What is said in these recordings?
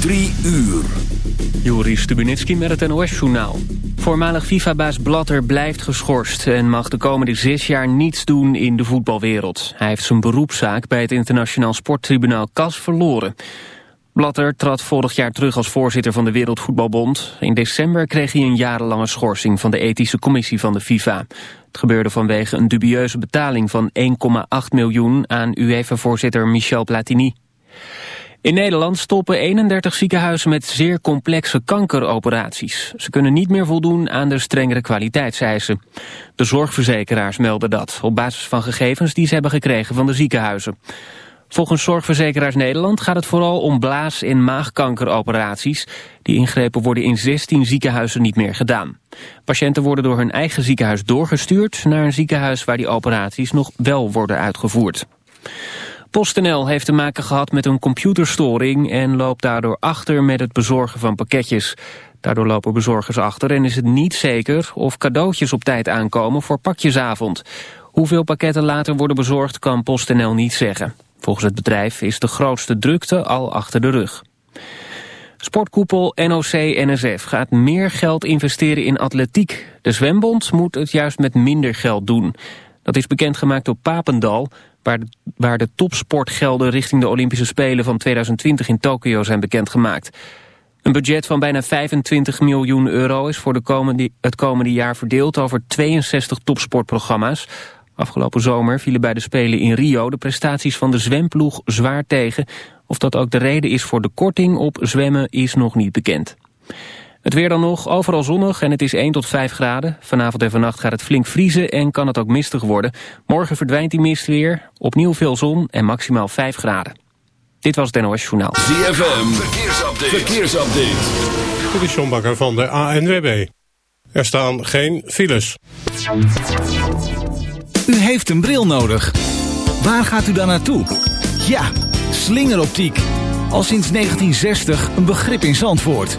Drie uur. Joris Stubenitski met het NOS-journaal. Voormalig FIFA-baas Blatter blijft geschorst... en mag de komende zes jaar niets doen in de voetbalwereld. Hij heeft zijn beroepszaak bij het internationaal sporttribunaal CAS verloren. Blatter trad vorig jaar terug als voorzitter van de Wereldvoetbalbond. In december kreeg hij een jarenlange schorsing van de ethische commissie van de FIFA. Het gebeurde vanwege een dubieuze betaling van 1,8 miljoen aan UEFA-voorzitter Michel Platini. In Nederland stoppen 31 ziekenhuizen met zeer complexe kankeroperaties. Ze kunnen niet meer voldoen aan de strengere kwaliteitseisen. De zorgverzekeraars melden dat, op basis van gegevens die ze hebben gekregen van de ziekenhuizen. Volgens Zorgverzekeraars Nederland gaat het vooral om blaas- en maagkankeroperaties. Die ingrepen worden in 16 ziekenhuizen niet meer gedaan. Patiënten worden door hun eigen ziekenhuis doorgestuurd... naar een ziekenhuis waar die operaties nog wel worden uitgevoerd. PostNL heeft te maken gehad met een computerstoring en loopt daardoor achter met het bezorgen van pakketjes. Daardoor lopen bezorgers achter en is het niet zeker of cadeautjes op tijd aankomen voor pakjesavond. Hoeveel pakketten later worden bezorgd kan PostNL niet zeggen. Volgens het bedrijf is de grootste drukte al achter de rug. Sportkoepel NOC-NSF gaat meer geld investeren in atletiek. De zwembond moet het juist met minder geld doen. Dat is bekendgemaakt door Papendal waar de, waar de topsportgelden richting de Olympische Spelen van 2020 in Tokio zijn bekendgemaakt. Een budget van bijna 25 miljoen euro is voor de komende, het komende jaar verdeeld over 62 topsportprogramma's. Afgelopen zomer vielen bij de Spelen in Rio de prestaties van de zwemploeg zwaar tegen. Of dat ook de reden is voor de korting op zwemmen is nog niet bekend. Het weer dan nog, overal zonnig en het is 1 tot 5 graden. Vanavond en vannacht gaat het flink vriezen en kan het ook mistig worden. Morgen verdwijnt die mist weer, opnieuw veel zon en maximaal 5 graden. Dit was het NOS Journaal. ZFM, verkeersupdate. verkeersupdate. Dit is John Bakker van de ANWB. Er staan geen files. U heeft een bril nodig. Waar gaat u dan naartoe? Ja, slingeroptiek. Al sinds 1960 een begrip in Zandvoort.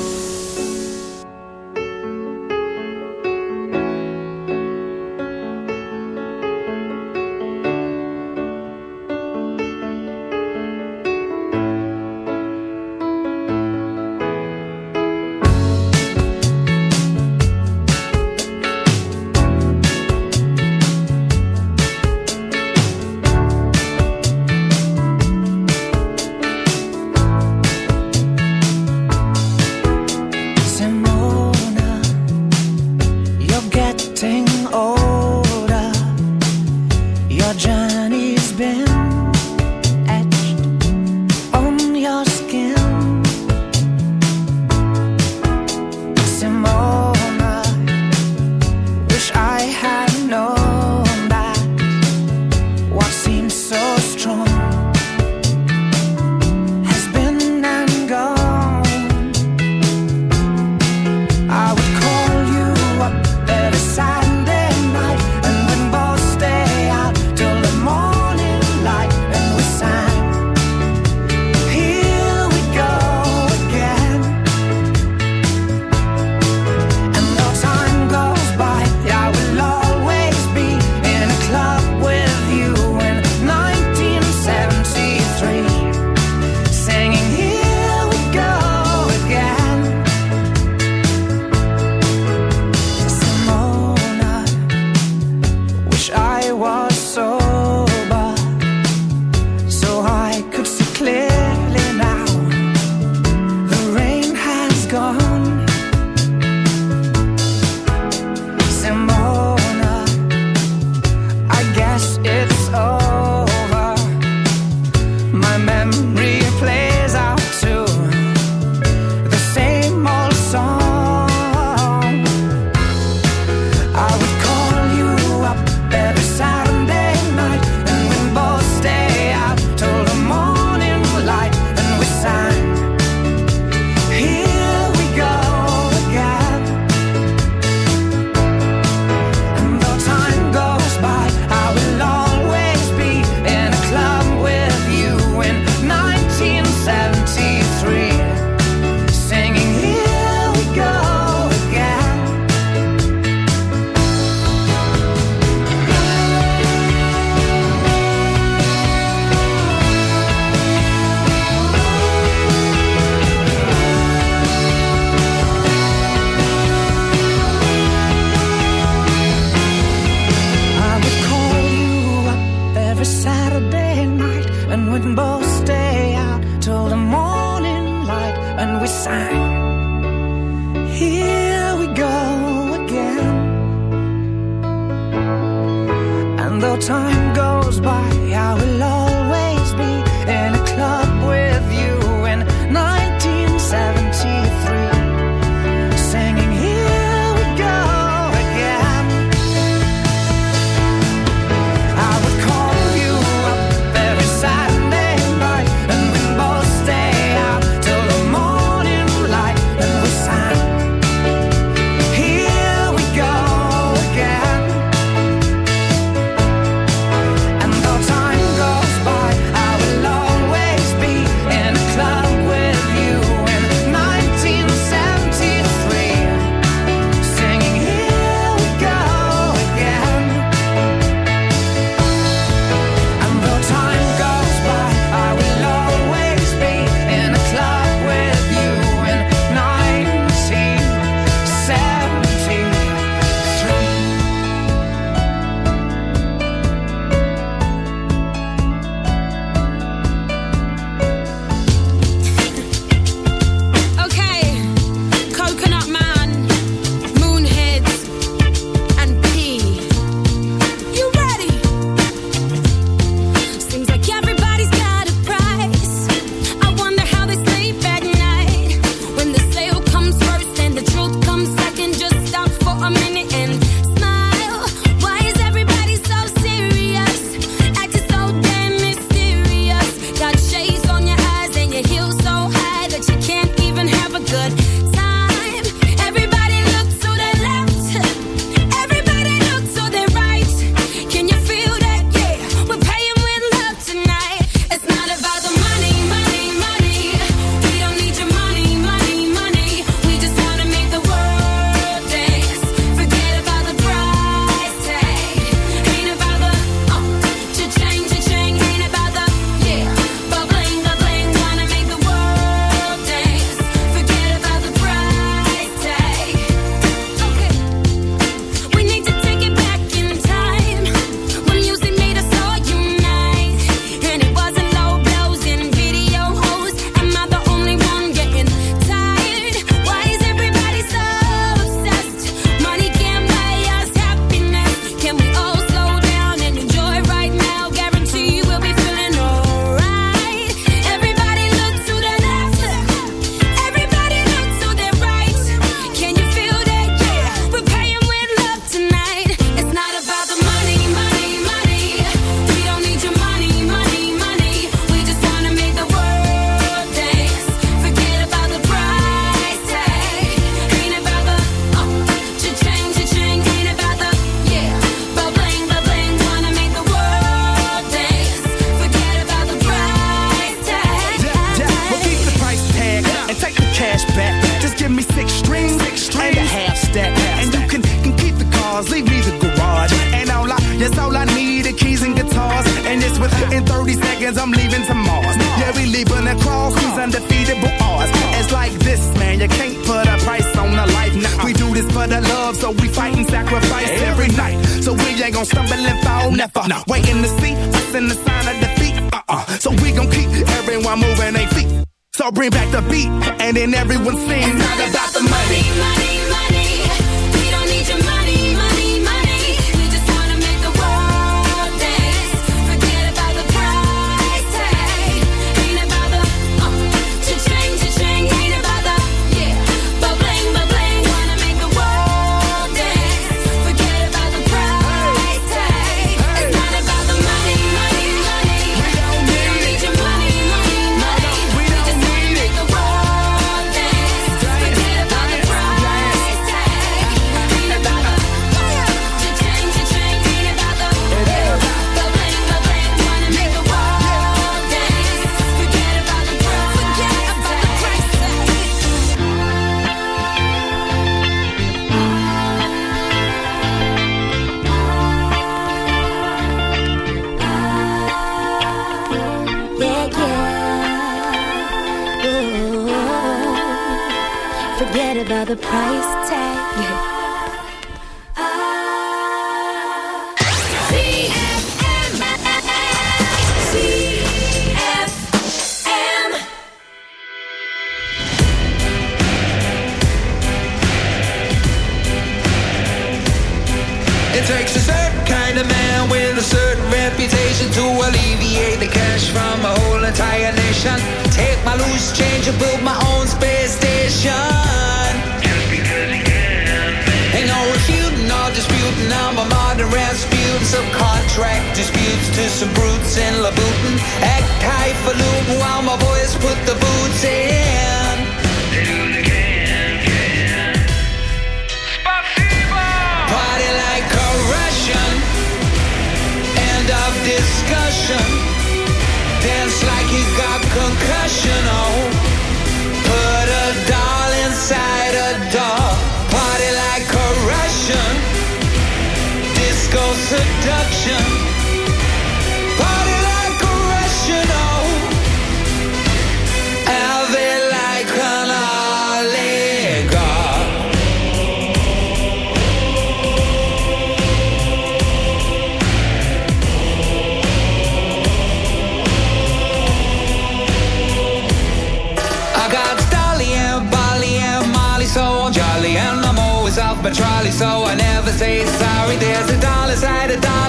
the price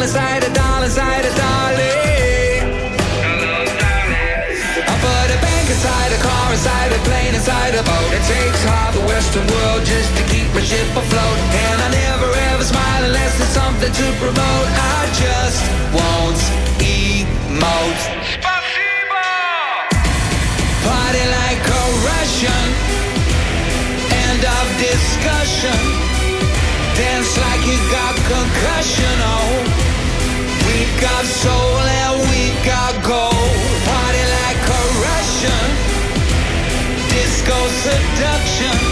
dollar side, a dollar side, a dolly. I put a bank inside a car, inside a plane, inside a boat. It takes half the Western world just to keep my ship afloat. And I never ever smile unless there's something to promote. I just won't emote. Party like a Russian. End of discussion. Dance like you got concussion. Oh, seduction.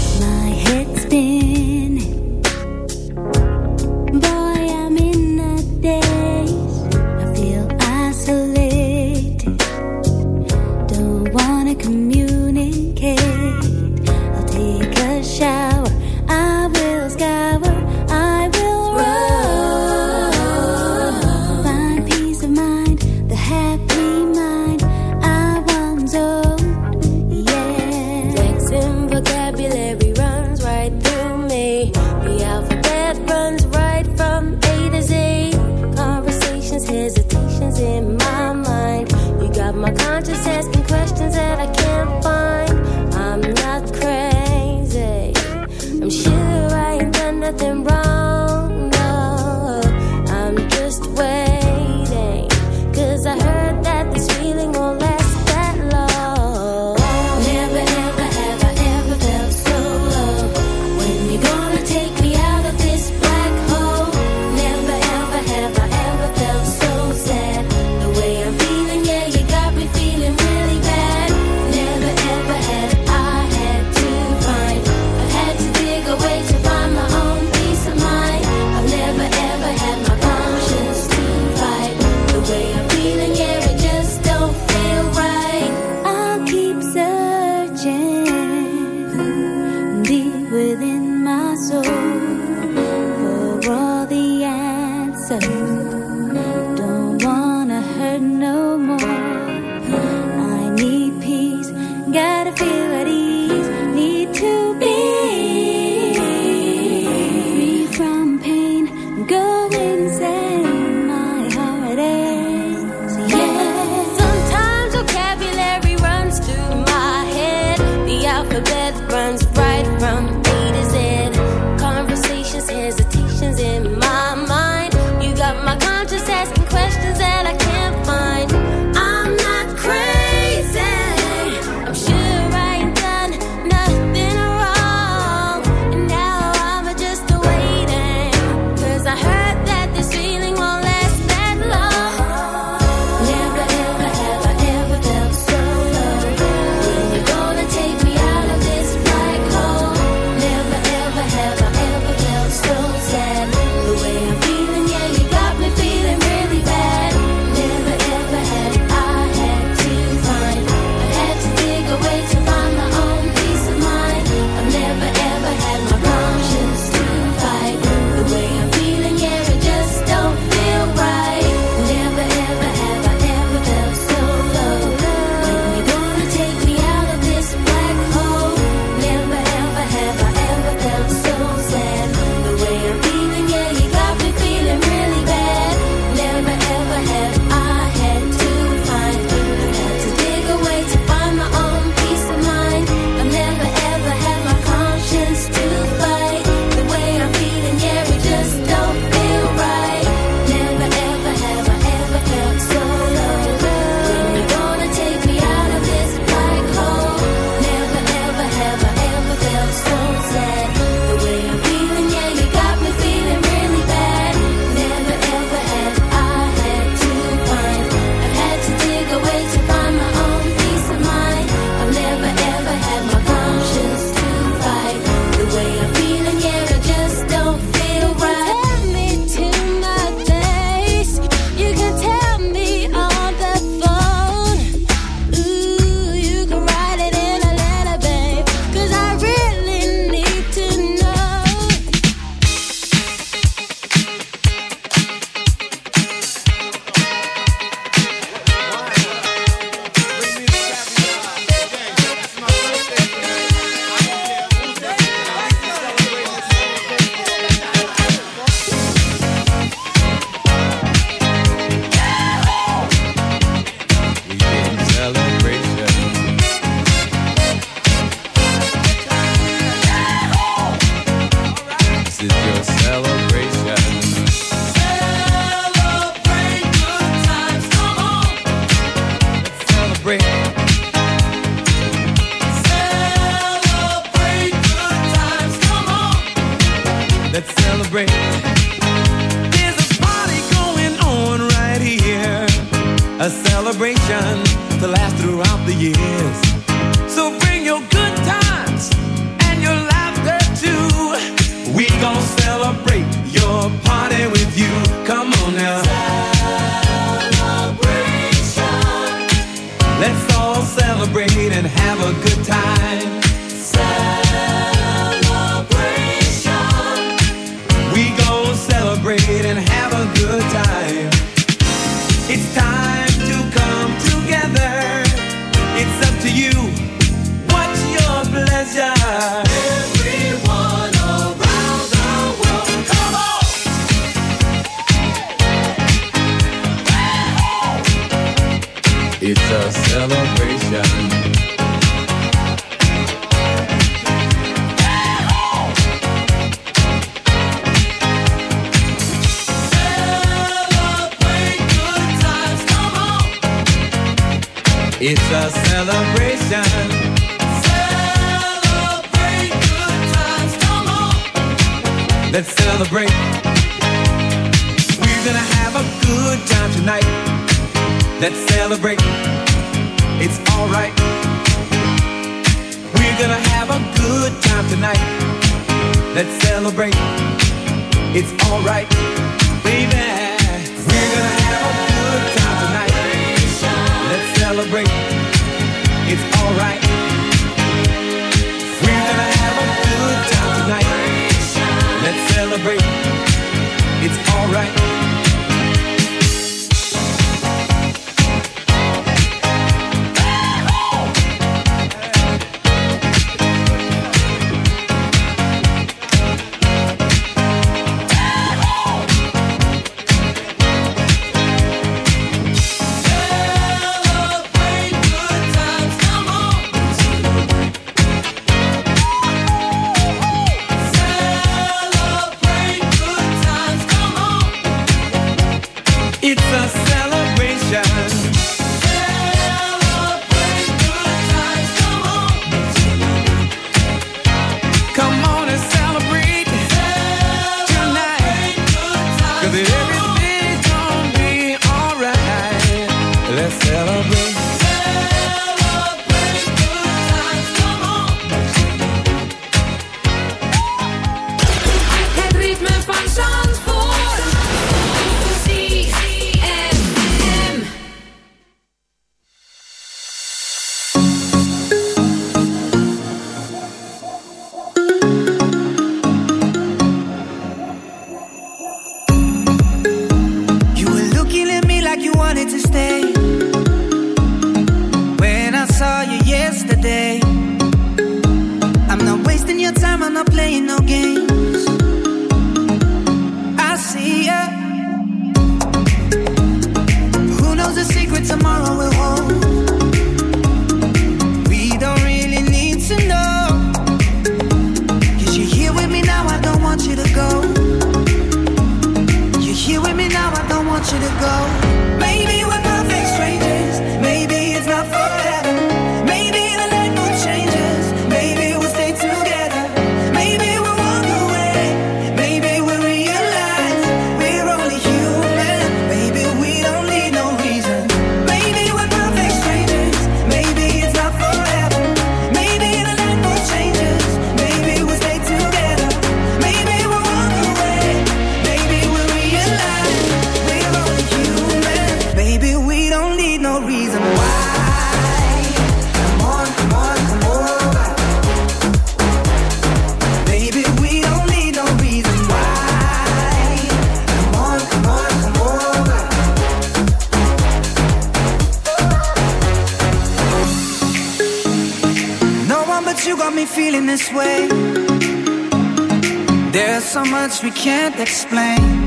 words we can't explain.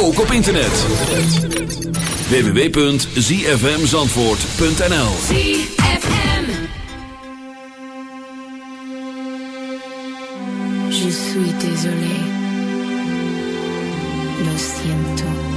ook op internet. www.zfmzandvoort.nl Je suis désolé. Lo siento.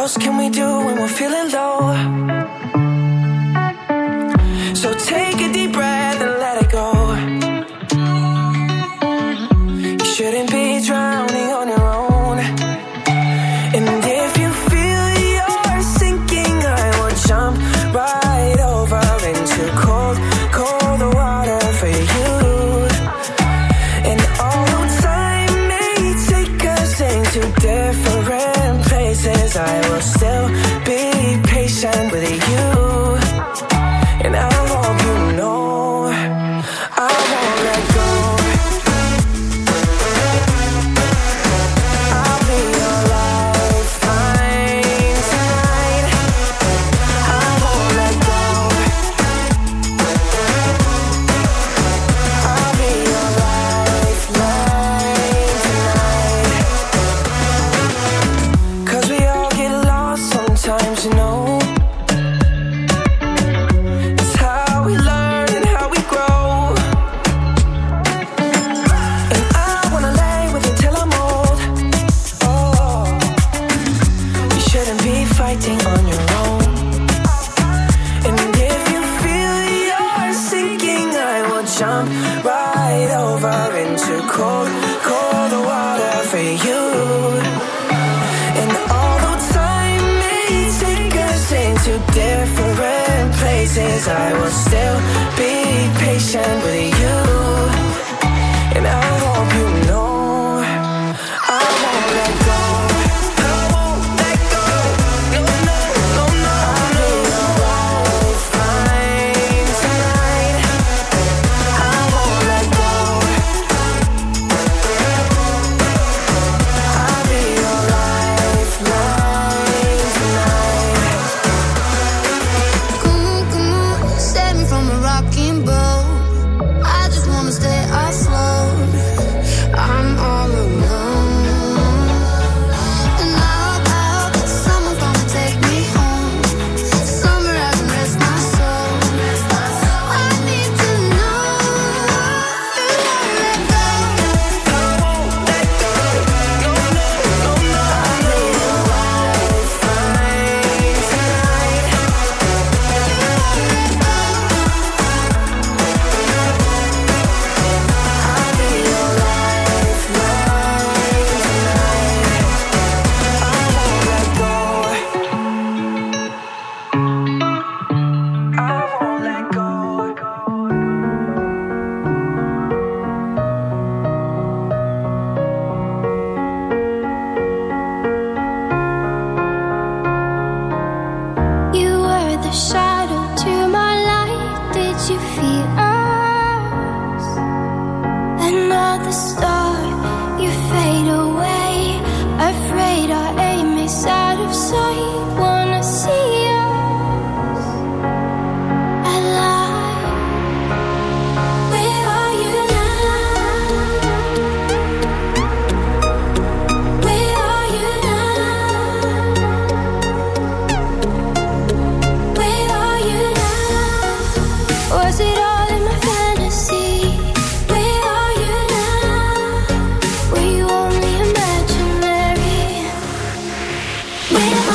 else can we do when we're feeling low? So take a deep real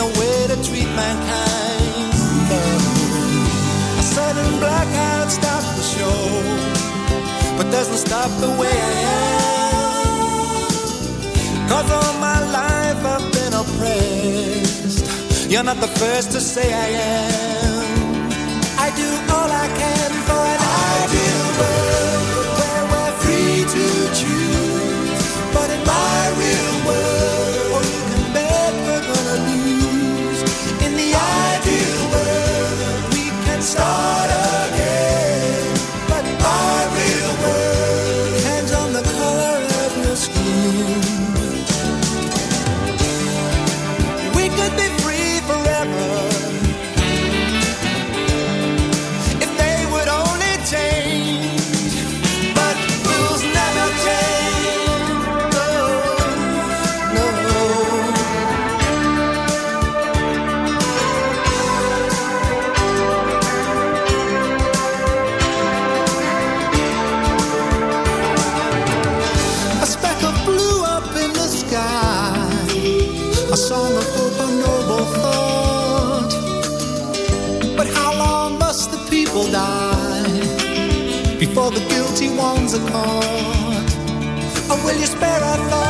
a way to treat mankind. A sudden blackout stopped the show, but doesn't stop the way I am. Cause all my life I've been oppressed. You're not the first to say I am. I do all I can will you spare?